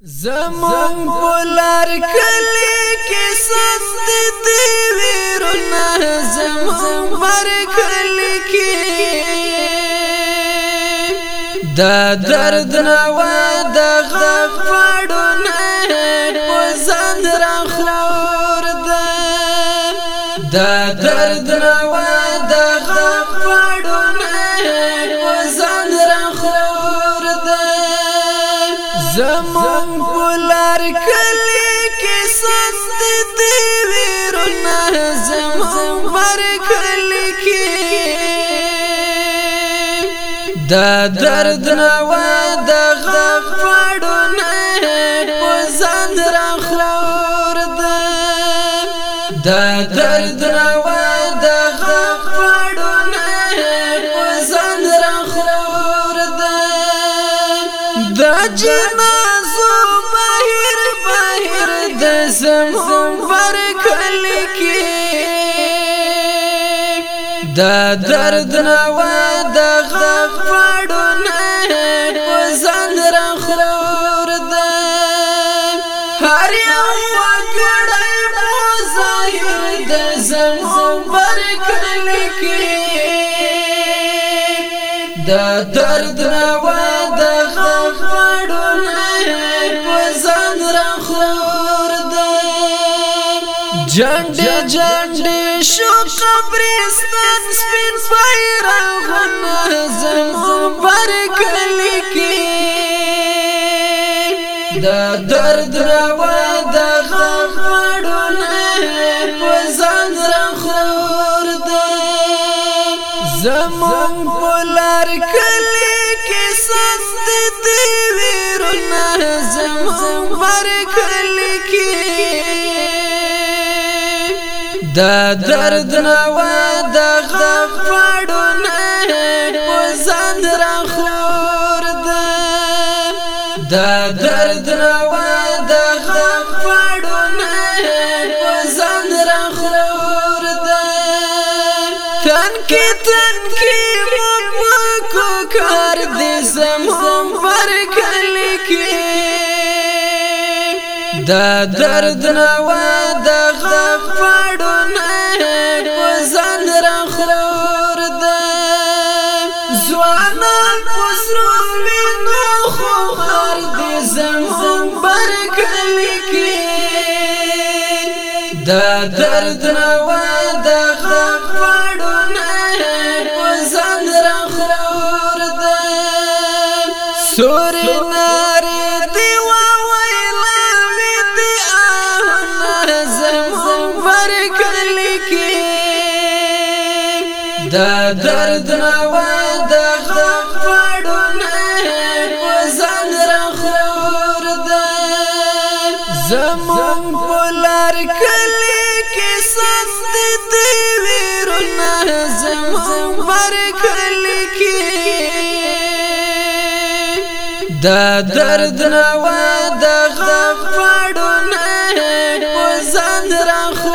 زمون بولار کلی کې سند دی ویرونه زمون بر کلی کې دا درد نو دا غم زمون بولار کلی کې سست دی ویرونه زمون بر کلی کې دا درد نو د غفړونه پسند را خور ده دا درد نو د غفړونه پسند را خور ده دا جنا دا درد نوا د غم پړو نه پسند را خور د هر یو وګړی مو ظاهر د زمو برکل کې دا درد نوا د غم پړو نه پسند را جنډې جنډې شو قبرستان سپین پیرغونه زمو پر کلی کې د درد روا د غم وړونه په ځان خور ده زمو پلار کلی کې ست دی ویرونه زمو پر کلی کې د درد نوا د غم پړونه وزن را خور ده د درد نوا د غم پړونه وزن را خور ده تن کې تن کې مو کو کار دې زمو پر کلی کې دا درد نوا د غم پړونه پسند را خور د ځوانان پسرو مینو خو هر دې زمون برګل کې دا درد نوا د غم پړونه پسند را خور د سورنا دا درد نوا دا غم پړو نه وزن را خور ده زمون پولار کلی کې سست دی ویرونه زمون بر کلی کې دا درد نوا دا غم پړو نه وزن را خور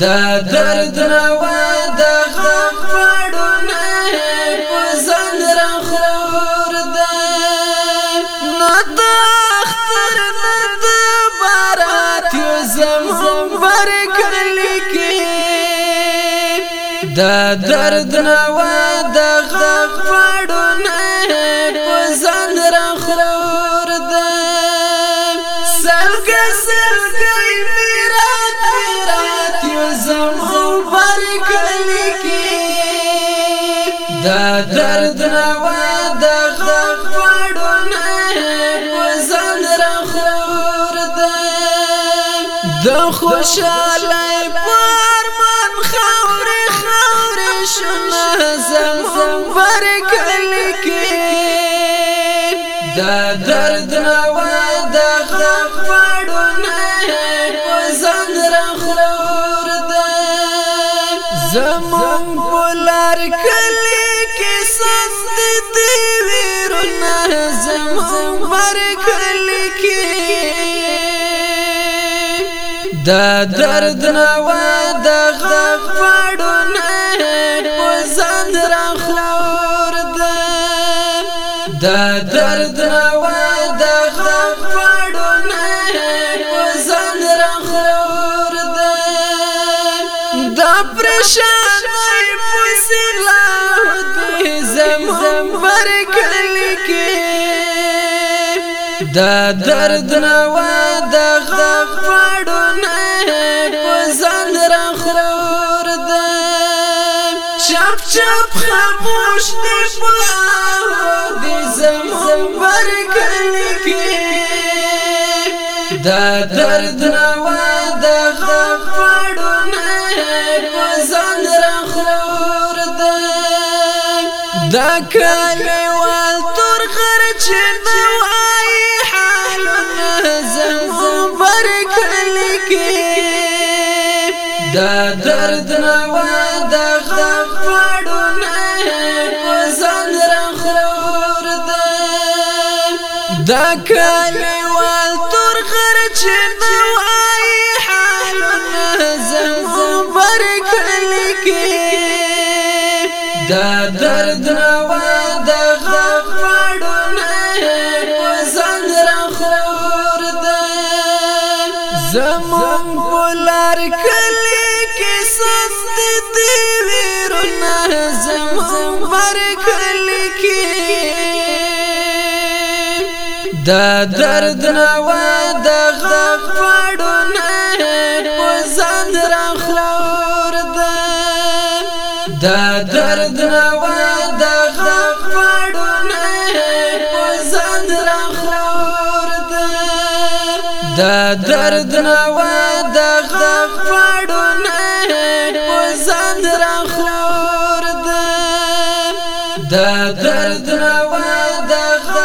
دا درد روا دا غم پڑونا پزند را خور دا نو دا اختر ند باراتیو زمون برگلی کی دا درد روا دا غم پڑونا درد نوا د غفړو نه وزن را خور ده د خوشاله پرمن خور خور شنه زمون برکل کې د درد نوا هر کلی کې دا درد نو د غفړونه وزند را خور ده دا درد نو د غفړونه وزند را خور ده دا پرشان پسلا دې زمون ورکل کې دا درد نوا د غم پړو نه پسند را خور د چپ چپ خاموش دې پاو دې زمون برګل کې دا درد نوا د غم پړو نه پسند را خور د دا کله وال تر خرچ دوا دا درد نوا دا غم پاڑو نای وزن رنگ خور دا دا کالی وال تور خرچ دوائی حالون زمو برکن لکی دا درد نوا دا غم پاڑو نای وزن رنگ خور دا زمو بولار کلی هر کلی کې دا درد نو د غم پړونه وزند را خور ده دا درد نو د غم پړونه وزند را خور ده دا درد نو د غم پړونه دا درد دا دا غم